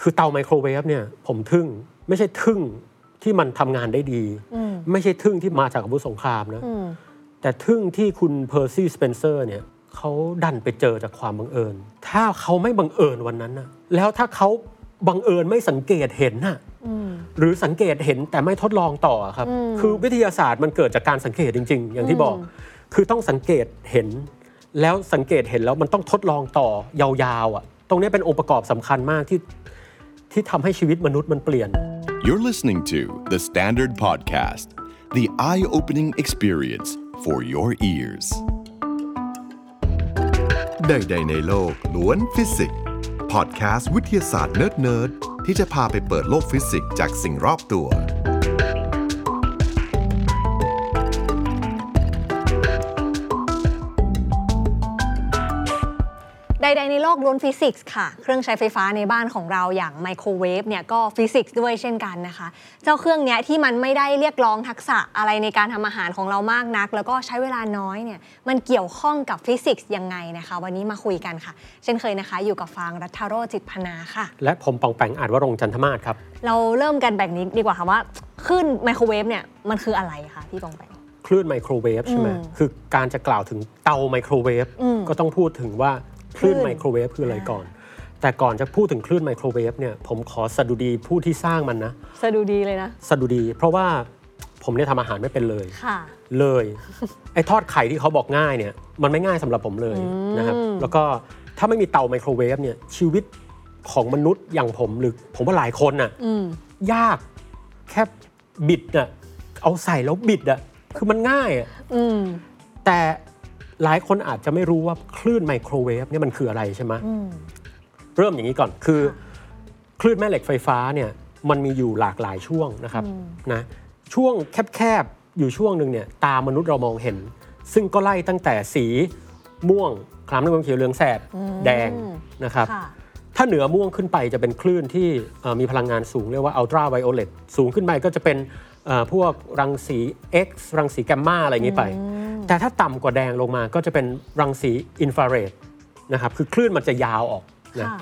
คือเตาไมโครเวฟเนี่ยผมทึ่งไม่ใช่ทึ่งที่มันทำงานได้ดีอืมไม่ใช่ทึ่งที่มาจากอาวุธสงครามนะอืมแต่ทึ่งที่คุณเพอร์ซี่สเปนเซอร์เนี่ยเขาดันไปเจอจากความบังเอิญ ถ้าเขาไม่บังเอิญวันนั้นนะแล้วถ้าเขาบังเอิญไม่สังเกตเห็นน่ะอืมหรือสังเกตเห็นแต่ไม่ทดลองต่อครับอืมคือวิทยาศาสตร์มันเกิดจากการสังเกตจริง ๆ อย่างที่บอกอืมคือต้องสังเกตเห็น แล้วสังเกตเห็นแล้วมันต้องทดลองต่อยาวๆอะ ตรงนี้เป็นองค์ประกอบสำคัญมากที่ ที่ทำให้ชีวิตมนุษย์มันเปลี่ยน You're listening to The Standard Podcast, the eye opening experience for your ears. ใดๆในโลกล้วนฟิสิกส์พอดแคสต์วิทยาศาสตร์เนิร์ดๆที่จะพาไปเปิดโลกฟิสิกส์จากสิ่งรอบตัว ใดๆในโลกล้วนฟิสิกส์ค่ะ เครื่องใช้ไฟฟ้าในบ้านของเราอย่างไมโครเวฟเนี่ยก็ฟิสิกส์ด้วยเช่นกันนะคะ เจ้าเครื่องเนี้ยที่มันไม่ได้เรียกร้องทักษะอะไรในการทำอาหารของเรามากนัก แล้วก็ใช้เวลาน้อยเนี่ยมันเกี่ยวข้องกับฟิสิกส์ยังไงนะคะ วันนี้มาคุยกันค่ะ เช่นเคยนะคะ อยู่กับฟางรัฐโรจน์จิตรพนาค่ะ และผมป๋องแป๋งอาจวรงค์จันทมาศครับ เราเริ่มกันแบบนี้ดีกว่าค่ะว่าคลื่นไมโครเวฟเนี่ยมันคืออะไรคะพี่ป๋องแป๋งคลื่นไมโครเวฟใช่ไหมอืมคือการจะกล่าวถึงเตาไมโครเวฟอืมก็ต้องพูดถึงว่า คลื่นคลื่นไมโครเวฟคืออะไรก่อน แต่ก่อนจะพูดถึงคลื่นไมโครเวฟเนี่ยผมขอสดุดีผู้ที่สร้างมันนะ สะดุดีเลยนะ สดุดี เพราะว่าผมเนี่ยทำอาหารไม่เป็นเลย ค่ะ เลยไอ้ทอดไข่ที่เขาบอกง่ายเนี่ยมันไม่ง่ายสำหรับผมเลยอืมนะครับ แล้วก็ถ้าไม่มีเตาไมโครเวฟเนี่ยชีวิตของมนุษย์อย่างผมหรือผมว่าหลายคนน่ะอืม ยากแค่บิดน่ะเอาใส่แล้วบิดอะคือมันง่ายอะอืม แต่ หลายคนอาจจะไม่รู้ว่าคลื่นไมโครเวฟเนี่ยมันคืออะไรใช่ไหมอืมเริ่มอย่างนี้ก่อนคือ คลื่นแม่เหล็กไฟฟ้าเนี่ยมันมีอยู่หลากหลายช่วงนะครับอืมนะช่วงแคบๆอยู่ช่วงหนึ่งเนี่ยตามนุษย์เรามองเห็น ซึ่งก็ไล่ตั้งแต่สีม่วงคล้ำน้ำเงินเขียวเหลืองแสดแดงนะครับค่ะถ้าเหนือม่วงขึ้นไปจะเป็นคลื่นที่เอ่อมีพลังงานสูงเรียกว่าอัลตราไวโอเลตสูงขึ้นไปก็จะเป็นเอ่อ พวกรังสี X รังสีแกมมาอะไรอย่างนี้ไป แต่ถ้าต่ำกว่าแดงลงมาก็จะเป็นรังสีอินฟราเรดนะครับคือคลื่นมันจะยาวออกนะค่ะ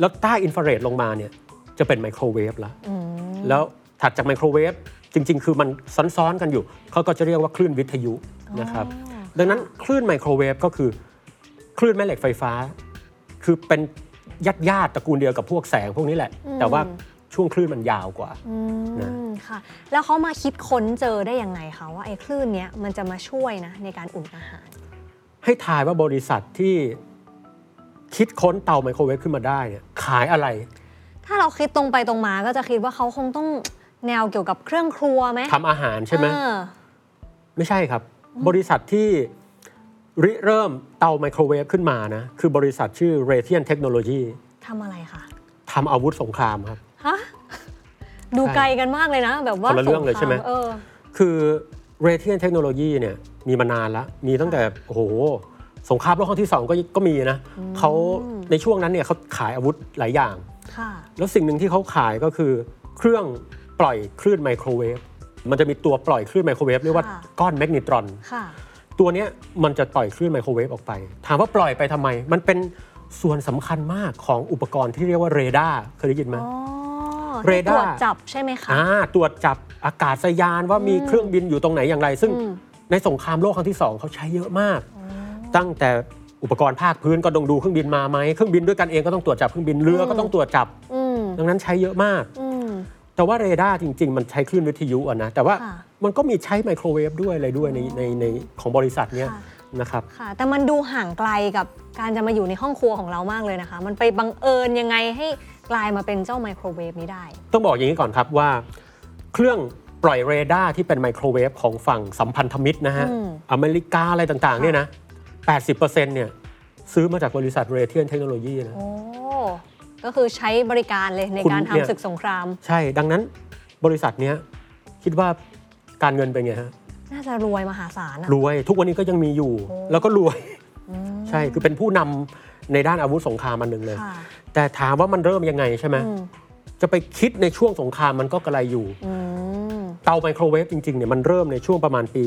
แล้วใต้อินฟราเรดลงมาเนี่ยจะเป็นไมโครเวฟแล้วอืมแล้วถัดจากไมโครเวฟจริง ๆ คือมันซ้อนๆกันอยู่ เขาก็จะเรียกว่าคลื่นวิทยุนะครับดังนั้นคลื่นไมโครเวฟก็คือคลื่นแม่เหล็กไฟฟ้า คือเป็นญาติญาติๆตระกูลเดียวกับพวกแสงพวกนี้แหละ แต่ว่า ช่วงคลื่นมันยาวกว่าอืนะมค่ะแล้วเขามาคิดค้นเจอได้ยังไงคะว่าไอ้คลื่นเนี้ยมันจะมาช่วยนะในการอุ่นอาหาร ให้ทายว่าบริษัทที่คิดค้นเตาไมโครเวฟขึ้นมาได้เนี่ยขายอะไร ถ้าเราคิดตรงไปตรงมาก็จะคิดว่าเขาคงต้องแนวเกี่ยวกับเครื่องครัวไหมทำอาหารใช่ไหมเออไม่ใช่ครับ บริษัทที่ริเริ่มเตาไมโครเวฟขึ้นมานะ คือบริษัทชื่อ r a t i a n Technology ทำอะไรคะทำอาวุธสงครามครับ ฮะดูไกลกันมากเลยนะ แบบว่าคนละเรื่องเลยใช่ไหมสคาเออคือ r a t i a n Technology เนี่ยมีมานานแล้ว มีตั้งแต่โอ้โหสงครามโลกครั้งที่สองก็ก็มีนะเขาในช่วงนั้นเนี่ยเขาขายอาวุธหลายอย่างค่ะแล้วสิ่งหนึ่งที่เขาขายก็คือเครื่องปล่อยคลื่นไมโครเวฟมันจะมีตัวปล่อยคลื่นไมโครเวฟเรียกว่าค่ะก้อนแมกนิตรอนค่ะตัวเนี้ยมันจะปล่อยคลื่นไมโครเวฟออกไป ถามว่าปล่อยไปทำไม มันเป็นส่วนสำคัญมากของอุปกรณ์ที่เรียกว่าเรดาร์เคยได้ยินไหมอ๋อ เรดาร์ให้ตรวจจับใช่ไหมคะ อ่าตรวจจับอากาศยานว่ามีเครื่องบินอยู่ตรงไหนอย่างไร ซึ่งอืม ในสงครามโลกครั้งที่สองเขาใช้เยอะมาก ตั้งแต่อุปกรณ์ภาคพื้นก็ต้องดูเครื่องบินมาไหมเครื่องบินด้วยกันเองก็ต้องตรวจจับเครื่องบินเรือก็ต้องตรวจจับ อืมดังนั้นใช้เยอะมาก อืม แต่ว่าเรดาร์จริง ๆ มันใช้คลื่นวิทยุอะนะ แต่ว่าค่ะมันก็มีใช้ไมโครเวฟด้วยอะไรด้วยในในในของบริษัทเนี้ย ค่ะ นะครับ ค่ะ แต่มันดูห่างไกลกับการจะมาอยู่ในห้องครัวของเรามากเลยนะคะ มันไปบังเอิญยังไงให้กลายมาเป็นเจ้าไมโครเวฟนี้ได้ ต้องบอกอย่างนี้ก่อนครับว่า เครื่องปล่อยเรดาร์ที่เป็นไมโครเวฟของฝั่งสัมพันธมิตรนะฮะอืม อเมริกาอะไรต่างๆเนี่ยนะ 80%เนี่ยซื้อมาจากบริษัทเรเทียนเทคโนโลยีนะ โอ้ ก็คือใช้บริการเลยในคุณการเนี่ย ทำศึกสงคราม ใช่ดังนั้นบริษัทเนี้ยคิดว่าการเงินเป็นไงฮะ น่าจะรวยมหาศาลอะรวยทุกวันนี้ก็ยังมีอยู่โอ้แล้วก็รวยอืมใช่คือเป็นผู้นำในด้านอาวุธสงครามอันหนึ่งเลยค่ะแต่ถามว่ามันเริ่มยังไงใช่ไหมอืมจะไปคิดในช่วงสงครามมันก็กระไรอยู่อืมเตาไมโครเวฟจริงๆเนี่ยมันเริ่มในช่วงประมาณปี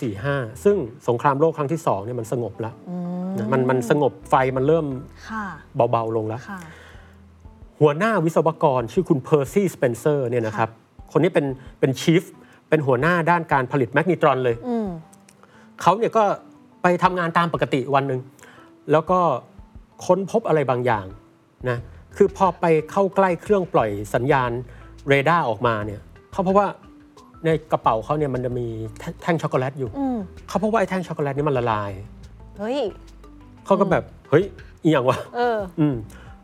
1945 ซึ่งสงครามโลกครั้งที่2เนี่ยมันสงบแล้วอืมนะมันมันสงบไฟมันเริ่มค่ะเบาๆลงแล้วค่ะหัวหน้าวิศวกรชื่อคุณเพอร์ซี่สเปนเซอร์เนี่ยนะครับ คนนี้เป็นเป็นชีฟ เป็นหัวหน้าด้านการผลิตแมกนิตรอนเลยอืมเขาเนี่ยก็ไปทำงานตามปกติวันหนึ่งแล้วก็ค้นพบอะไรบางอย่างนะคือพอไปเข้าใกล้เครื่องปล่อยสัญญาณเรดาร์ออกมาเนี่ยเขาพบว่าในกระเป๋าเขาเนี่ยมันจะมีแท่แท่งช็อกโกแลตอยู่อืมเขาพบว่าไอ้แท่งช็อกโกแลตนี่มันละลายเฮ้ยเขาก็แบบเฮ้ยอีหยังวะเอออืม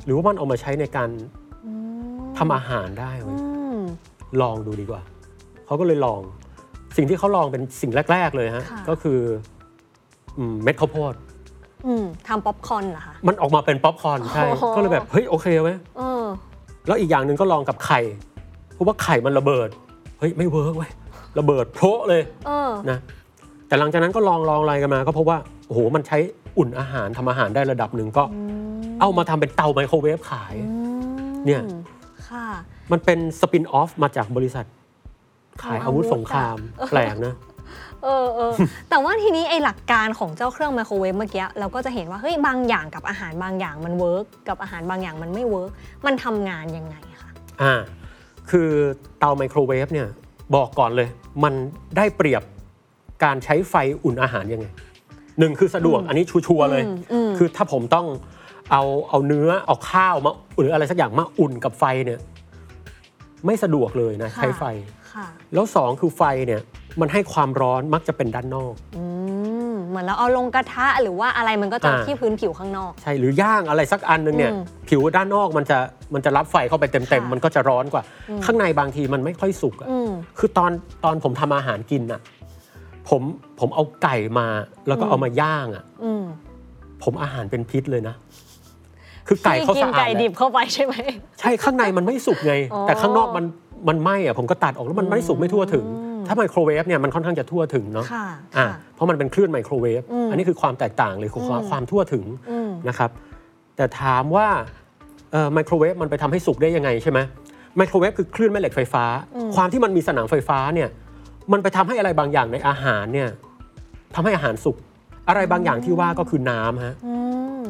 หรือว่ามันเอามาใช้ในการอืมทำอาหารได้เว้ยอืมลองดูดีกว่า เขาก็เลยลอง สิ่งที่เขาลองเป็นสิ่งแรก ๆ เลยฮะค่ะ ก็คืออืมเม็ดข้าวโพดอืมทำป๊อปคอร์นเหรอคะ มันออกมาเป็นป๊อปคอร์นใช่โอ้โห ก็เลยแบบเฮ้ยโอเคเว้ยเออ แล้วอีกอย่างหนึ่งก็ลองกับไข่เพราะว่าไข่มันระเบิดเฮ้ยไม่ work เว้ยระเบิดโพะเลย เออ นะแต่หลังจากนั้นก็ลองลองอะไรกันมาก็พบว่าโอ้โหมันใช้อุ่นอาหารทำอาหารได้ระดับหนึ่งก็ เอามาทำเป็นเตาไมโครเวฟขายอืมเนี่ยค่ะ มันเป็น spin-off มาจากบริษัท ขายอาวุธสงครามเออแปลกนะเออเออแต่ว่าทีนี้ไอหลักการของเจ้าเครื่องไมโครเวฟเมื่อกี้เราก็จะเห็นว่าเฮ้ยบางอย่างกับอาหารบางอย่างมัน work กับอาหารบางอย่างมันไม่ workมันทำงานยังไงคะอ่าคือเตาไมโครเวฟเนี่ยบอกก่อนเลย มันได้เปรียบการใช้ไฟอุ่นอาหารยังไงหนึ่งคือสะดวกอันนี้ชัวร์ๆเลยอืมอืมคือถ้าผมต้องเอาเอาเนื้อเอาข้าวมาหรืออะไรสักอย่างมาอุ่นกับไฟเนี่ย ไม่สะดวกเลยนะค่ะใช้ไฟค่ะ แล้วสองคือไฟเนี่ยมันให้ความร้อนมักจะเป็นด้านนอก อืมเหมือนเราเอาลงกระทะหรือว่าอะไรมันก็จะอ่า ที่พื้นผิวข้างนอก ใช่หรือย่างอะไรสักอันหนึงเนี่ยอืมผิวด้านนอกมันจะมันจะรับไฟเข้าไปเต็มค่ะๆมันก็จะร้อนกว่า ข้างในบางทีมันไม่ค่อยสุกอะ อืม คือตอนตอนผมทำอาหารกินอะผมผมเอาไก่มาแล้วก็อืม เอามาย่างอะ อืมผมอาหารเป็นพิษเลยนะ คือไก่เขาที่กิสะนอาดไก่แหละดิบเข้าไปใช่ไหม ใช่ข้างในมันไม่สุกไง อ๋อแต่ข้างนอกมัน มันไหม้อะผมก็ตัดออกแล้วมันไม่สุกไม่ทั่วถึงอืมถ้าไมโครเวฟเนี่ยมันค่อนข้างจะทั่วถึงเนาะค่ะอะค่ะเพราะมันเป็นคลื่นไมโครเวฟอืมอันนี้คือความแตกต่างเลยคือความอืมความทั่วถึงอืมนะครับ แต่ถามว่าเอ่อไมโครเวฟมันไปทำให้สุกได้ยังไงใช่ไหมไมโครเวฟคือคลื่นแม่เหล็กไฟฟ้า ความที่มันมีสนามไฟฟ้าเนี่ยมันไปทำให้อะไรบางอย่างในอาหารเนี่ยทำให้อาหารสุกอะไรบางอย่างที่ว่าก็คือน้ำฮะอืม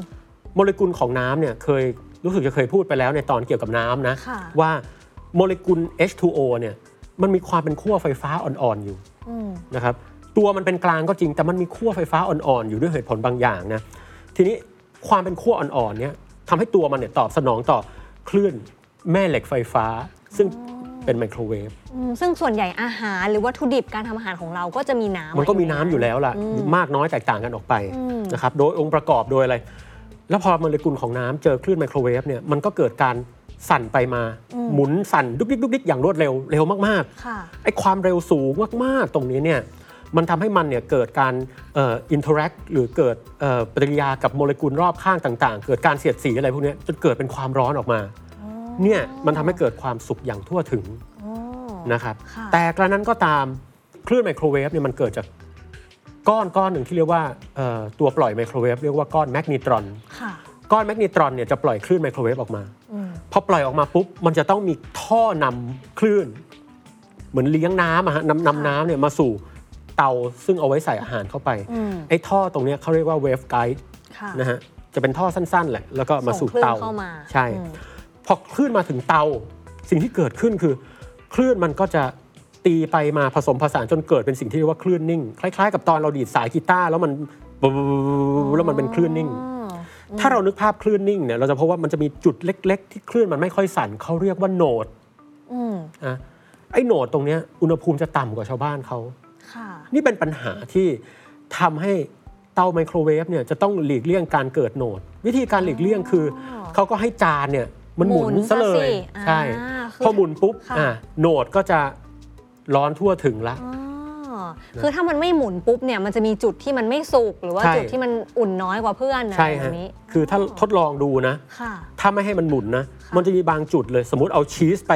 โมเลกุลของน้ำเนี่ยเคยรู้สึกจะเคยพูดไปแล้วในตอนเกี่ยวกับน้ำนะค่ะว่า โมเลกุล H2O เนี่ยมันมีความเป็นขั้วไฟฟ้าอ่อนๆอยู่อืมนะครับตัวมันเป็นกลางก็จริงแต่มันมีขั้วไฟฟ้าอ่อนๆอยู่ด้วยเหตุผลบางอย่างนะทีนี้ความเป็นขั้วอ่อนๆเนี่ยทำให้ตัวมันเนี่ยตอบสนองต่อคลื่นแม่เหล็กไฟฟ้า ซึ่งเป็นไมโครเวฟอืมซึ่งส่วนใหญ่อาหารหรือวัตถุดิบการทำอาหารของเราก็จะมีน้ำมันก็มีน้ำอยู่แล้วล่ะอืมมากน้อยแตกต่างกันออกไปอืมนะครับโดยองค์ประกอบโดยอะไร แล้วพอโมเลกุลของน้ำเจอคลื่นไมโครเวฟเนี่ยมันก็เกิดการ สั่นไปมา หมุนสั่นดุกดิกดุกดิกอย่างรวดเร็วเร็วมากค่ะๆไอ้ความเร็วสูงมากๆตรงนี้เนี่ยมันทำให้มันเนี่ยเกิดการ interact หรือเกิดเอ่อปฏิกิริยากับโมเลกุลรอบข้างต่างๆ เกิดการเสียดสีอะไรพวกเนี้ยจนเกิดเป็นความร้อนออกมาเนี่ยมันทำให้เกิดความสุกอย่างทั่วถึงอ๋อนะครับค่ะแต่กระนั้นก็ตามคลื่นไมโครเวฟเนี่ยมันเกิดจากก้อนก้อนหนึ่งที่เรียกว่าเอ่อตัวปล่อยไมโครเวฟเรียกว่าก้อนแมกนีตรอนค่ะก้อนแมกนีตรอนเนี่ยจะปล่อยคลื่นไมโครเวฟออกมา อืมพอปล่อยออกมาปุ๊บมันจะต้องมีท่อนำคลื่น เหมือนเลี้ยงน้ำอะฮะนำนำน้ำเนี่ยมาสู่เตาซึ่งเอาไว้ใส่อาหารเข้าไปอืมไอ้ท่อตรงเนี้ยเขาเรียกว่าเวฟไกด์ค่ะนะฮะจะเป็นท่อสั้นๆแหละแล้วก็มาสู่ส่งคลื่นเตาเข้ามาใช่อืมพอคลื่นมาถึงเตาสิ่งที่เกิดขึ้นคือ คลื่นมันก็จะตีไปมาผสมผสานจนเกิดเป็นสิ่งที่เรียกว่าคลื่นนิ่ง คล้าย ๆ กับตอนเราดีดสายกีตาร์แล้วมันแล้วมันเป็นคลื่นนิ่งอ๋อ ถ้าเรานึกภาพคลื่นนิ่งเนี่ยเราจะพบว่ามันจะมีจุดเล็ก ๆ ที่คลื่นมันไม่ค่อยสั่นเขาเรียกว่าโหนดอืมอะไอ้โหนดตรงเนี้ยอุณหภูมิจะต่ำกว่าชาวบ้านเขาค่ะนี่เป็นปัญหาที่ทำให้เตาไมโครเวฟเนี่ยจะต้องหลีกเลี่ยงการเกิดโหนด วิธีการหลีกเลี่ยงคืออเขาก็ให้จานเนี่ยมันหมุนหมุนซะเลยซะสิใช่อ่าคือพอหมุนปุ๊บค่ะอะโหนดก็จะร้อนทั่วถึงละอ๋อ คือถ้ามันไม่หมุนปุ๊บเนี่ยมันจะมีจุดที่มันไม่สุกหรือว่าใช่ จุดที่มันอุ่นน้อยกว่าเพื่อนอะไรใช่แบฮะ บนี้ คือถ้าทดลองดูนะ ค่ะ ถ้าไม่ให้มันหมุนนะ ค่ะมันจะมีบางจุดเลย สมมติเอาชีสไป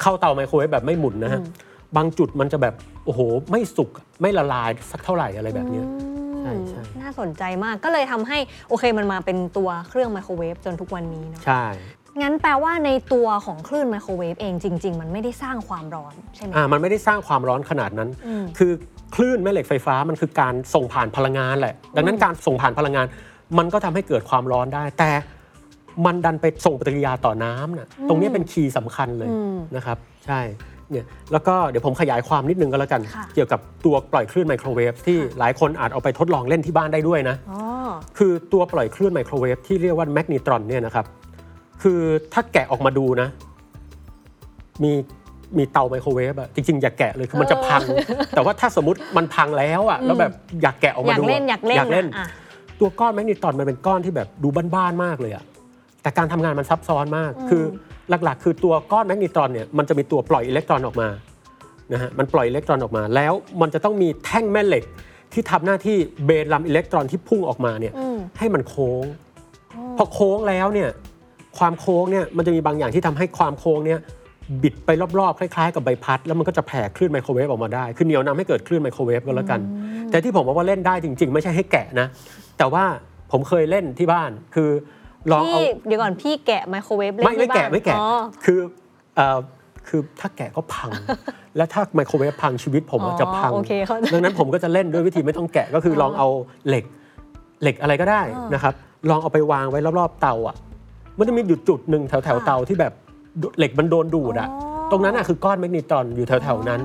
เข้าเตาไมโครเวฟแบบไม่หมุนนะฮะ อืม บางจุดมันจะแบบ โอ้โห ไม่สุก ไม่ละลายสักเท่าไหร่อะไรแบบเนี้ยอืมใช่ใช่ น่าสนใจมากก็เลยทำให้โอเคมันมาเป็นตัวเครื่องไมโครเวฟจนทุกวันนี้เนาะ ใช่ งั้นแปลว่าในตัวของคลื่นไมโครเวฟเองจริง ๆ มันไม่ได้สร้างความร้อนใช่ไหมอ่ามันไม่ได้สร้างความร้อนขนาดนั้น อืม คือคลื่นแม่เหล็กไฟฟ้ามันคือการส่งผ่านพลังงานแหละ ดังนั้นการส่งผ่านพลังงาน มันก็ทำให้เกิดความร้อนได้ แต่มันดันไปส่งปฏิกิริยาต่อน้ำน่ะตรงนี้เป็นคีย์สำคัญเลยอืมนะครับใช่เนี่ยแล้วก็เดี๋ยวผมขยายความนิดนึงก็แล้วกัน ค่ะ เกี่ยวกับตัวปล่อยคลื่นไมโครเวฟที่หลายคนอาจเอาไปทดลองเล่นที่บ้านได้ด้วยนะ อ๋อ คือตัวปล่อยคลื่นไมโครเวฟที่เรียกว่าแมกนีตรอนเนี่ยนะครับ คือถ้าแกะออกมาดูนะ มีมีเตาไมโครเวฟอะจริงๆ อย่าแกะเลยคือมันจะพัง แต่ว่าถ้าสมมติมันพังแล้วอะแล้วแบบอยากแกะออกอมายากดูอะเล่นอยากเล่นอยากเล่นอะตัวก้อนแมกนีตรอนมันเป็นก้อนที่แบบดูบ้านๆมากเลยอะแต่การทำงานมันซับซ้อนมาก คือหลักๆ คือตัวก้อนแมกนีตรอนเนี่ยมันจะมีตัวปล่อยอิเล็กตรอนออกมานะฮะมันปล่อยอิเล็กตรอนออกมา แล้วมันจะต้องมีแท่งแม่เหล็กที่ทำหน้าที่เบนลำอิเล็กตรอนที่พุ่งออกมาเนี่ยอืมให้มันโค้ง พอโค้งแล้วเนี่ย ความโค้งเนี่ยมันจะมีบางอย่างที่ทำให้ความโค้งเนี่ยบิดไปรอบๆ คล้ายๆ กับใบพัด แล้วมันก็จะแผ่คลื่นไมโครเวฟออกมาได้ คือเหนียวนำให้เกิดคลื่นไมโครเวฟก็แล้วกัน แต่ที่ผมบอกว่าเล่นได้จริง ๆ ไม่ใช่ให้แกะนะ แต่ว่าผมเคยเล่นที่บ้าน คือลองเอาพี่เดี๋ยวก่อนพี่แกะไมโครเวฟเล่นไม่ไม่ที่บ้านแกะไม่แกะอ๋อคือเอ่อคือถ้าแกะก็พัง และถ้าไมโครเวฟพังชีวิตผมอะอ๋อจะพังโอเคเข้าใจดังนั้นผมก็จะเล่นด้วยวิธีไม่ต้องแกะก็คือลองเอาเหล็กเหล็กอะไรก็ได้นะครับ ลองเอาไปวางไว้รอบๆเตาอะ มันจะมีจุดจุดๆหนึ่งแถวแถวๆเตาที่แบบเหล็กมันโดนดูดอะอ๋อตรงนั้นอะคือก้อนแมกนีตรอนอยู่แถวแถวๆนั้น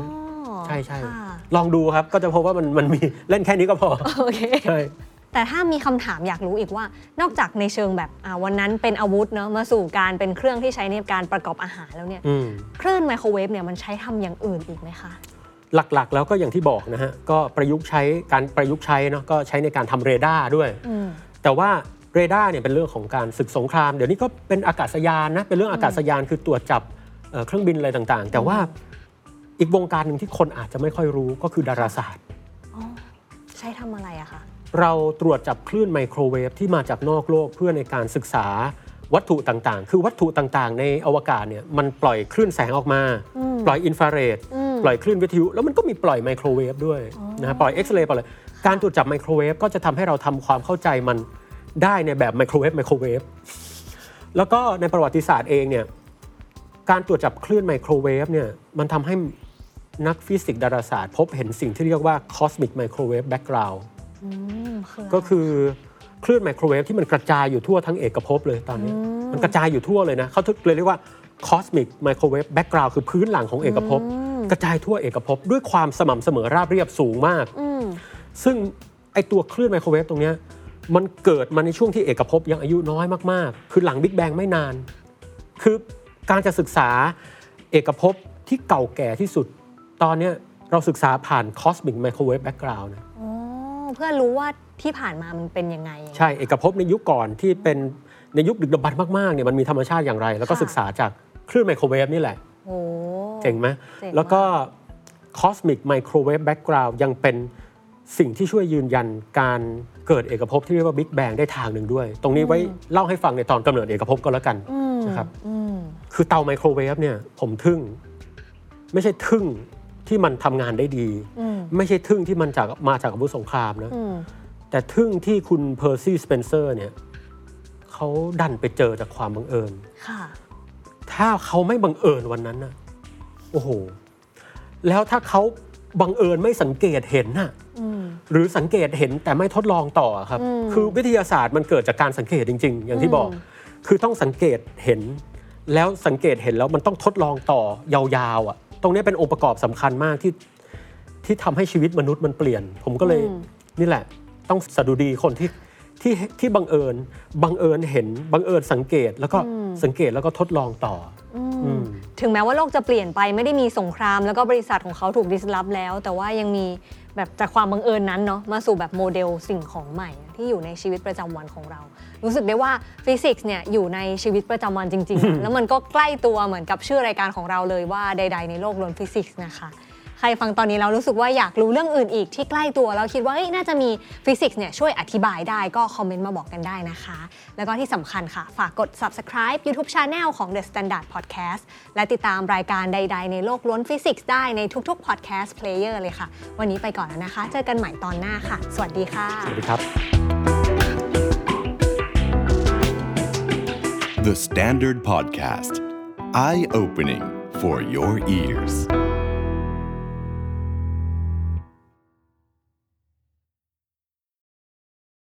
อ๋อใช่ใช่ค่ะลองดูครับก็จะพบว่ามันมันมีเล่นแค่นี้ก็พอโอเคใช่แต่ถ้ามีคำถามอยากรู้อีกว่า นอกจากในเชิงแบบอ่าวันนั้นเป็นอาวุธเนอะมาสู่การเป็นเครื่องที่ใช้ในการประกอบอาหารแล้วเนี่ยอืมคลื่นไมโครเวฟเนี่ยมันใช้ทำอย่างอื่นอีกไหมคะหลักๆ แล้วก็อย่างที่บอกนะฮะก็ประยุกต์ใช้การประยุกต์ใช้เนาะก็ใช้ในการทำเรดาร์ด้วยอืมแต่ว่า เรดาร์เนี่ยเป็นเรื่องของการศึกสงคราม เดี๋ยวนี้ก็เป็นอากาศยานนะเป็นเรื่องอากาศยานคือตรวจจับเอ่อเครื่องบินอะไรต่างๆ แต่ว่าอีกวงการหนึ่งที่คนอาจจะไม่ค่อยรู้ก็คือดาราศาสตร์อ๋อใช้ทำอะไรอะคะเราตรวจจับคลื่นไมโครเวฟที่มาจากนอกโลกเพื่อในการศึกษาวัตถุต่างๆ คือวัตถุต่างๆ ในอวกาศเนี่ยมันปล่อยคลื่นแสงออกมาอืมปล่อยอินฟราเรดอืมปล่อยคลื่นวิทยุ แล้วมันก็มีปล่อยไมโครเวฟด้วยนะฮะปล่อยเอ็กซเรย์ปล่อยอะไรการตรวจจับไมโครเวฟก็จะทำให้เราทำความเข้าใจมัน ได้ในแบบไมโครเวฟไมโครเวฟแล้วก็ในประวัติศาสตร์เองเนี่ยการตรวจจับคลื่นไมโครเวฟเนี่ยมันทำให้นักฟิสิกส์ดาราศาสตร์ พบเห็นสิ่งที่เรียกว่า cosmic microwave background อืมคืออะไรก็คือคลื่นไมโครเวฟที่มันกระจายอยู่ทั่วทั้งเอกภพเลยตอนนี้ มันกระจายอยู่ทั่วเลยนะเขาเลยเรียกว่า cosmic microwave background คือพื้นหลังของเอกภพกระจายทั่วเอกภพด้วยความสม่ำเสมอราบเรียบสูงมากอืมซึ่งไอตัวคลื่นไมโครเวฟตรงเนี้ย มันเกิดมาในช่วงที่เอกภพยังอายุน้อยมากๆ คือหลังบิ๊กแบงไม่นาน คือการจะศึกษาเอกภพที่เก่าแก่ที่สุด ตอนเนี้ยเราศึกษาผ่าน cosmic microwave background นะอ๋อเพื่อรู้ว่าที่ผ่านมามันเป็นยังไง ใช่เอกภพในยุคก่อนที่เป็นในยุคดึกดำบรรพ์มากๆเนี่ยมันมีธรรมชาติอย่างไร แล้วก็ค่ะศึกษาจากคลื่นไมโครเวฟนี่แหละโอ้เจ๋งไหมเจ๋งมากแล้วก็ cosmic microwave background ยังเป็น สิ่งที่ช่วยยืนยันการเกิดเอกภพที่เรียกว่า Big Bang ได้ทางหนึ่งด้วย ตรงนี้ไว้เล่าให้ฟังในตอนกำเนิดเอกภพก็แล้วกันอืมนะครับอืมคือเตาไมโครเวฟเนี่ยผมทึ่ง ไม่ใช่ทึ่งที่มันทำงานได้ดีอืมไม่ใช่ทึ่งที่มันจากมาจากอาวุธสงครามนะอืมแต่ทึ่งที่คุณเพอร์ซี่สเปนเซอร์เนี่ยเขาดันไปเจอจากความบังเอิญค่ะถ้าเขาไม่บังเอิญวันนั้นน่ะโอ้โห แล้วถ้าเขาบังเอิญไม่สังเกตเห็นน่ะอืม หรือสังเกตเห็นแต่ไม่ทดลองต่อครับอืมคือวิทยาศาสตร์มันเกิดจากการสังเกตจริง ๆ อย่างที่บอกอืมคือต้องสังเกตเห็น แล้วสังเกตเห็นแล้วมันต้องทดลองต่อยาวๆอะ ตรงนี้เป็นองค์ประกอบสำคัญมากที่ที่ทำให้ชีวิตมนุษย์มันเปลี่ยน ผมก็เลยนี่แหละ ต้องสะดุดีคนที่ที่ที่บังเอิญบังเอิญเห็นบังเอิญสังเกตแล้วก็สังเกตแล้วก็ทดลองต่อออืม ถึงแม้ว่าโลกจะเปลี่ยนไปไม่ได้มีสงคราม แล้วก็บริษัทของเขาถูกดิสลอฟแล้ว แต่ว่ายังมีแบบจากความบังเอิญนั้นเนาะมาสู่แบบโมเดลสิ่งของใหม่ ที่อยู่ในชีวิตประจำวันของเรา รู้สึกได้ว่าฟิสิกส์เนี่ยอยู่ในชีวิตประจำวันจริง ๆ แล้วมันก็ใกล้ตัวเหมือนกับชื่อรายการของเราเลยว่าใด ๆ ในโลกล้วนฟิสิกส์นะคะ ใครฟังตอนนี้เรารู้สึกว่าอยากรู้เรื่องอื่นอีกที่ใกล้ตัวแล้วคิดว่าเฮ้ยน่าจะมีฟิสิกส์เนี่ยช่วยอธิบายได้ก็คอมเมนต์มาบอกกันได้นะคะ แล้วก็ที่สำคัญค่ะ ฝากกด subscribe YouTube Channel ของ The Standard Podcast และติดตามรายการใด ๆ ในโลกล้วนฟิสิกส์ได้ในทุกๆ podcast player เลยค่ะ วันนี้ไปก่อนแล้วนะคะ เจอกันใหม่ตอนหน้าค่ะ สวัสดีค่ะ สวัสดีครับ The Standard Podcast. Eye opening for your ears.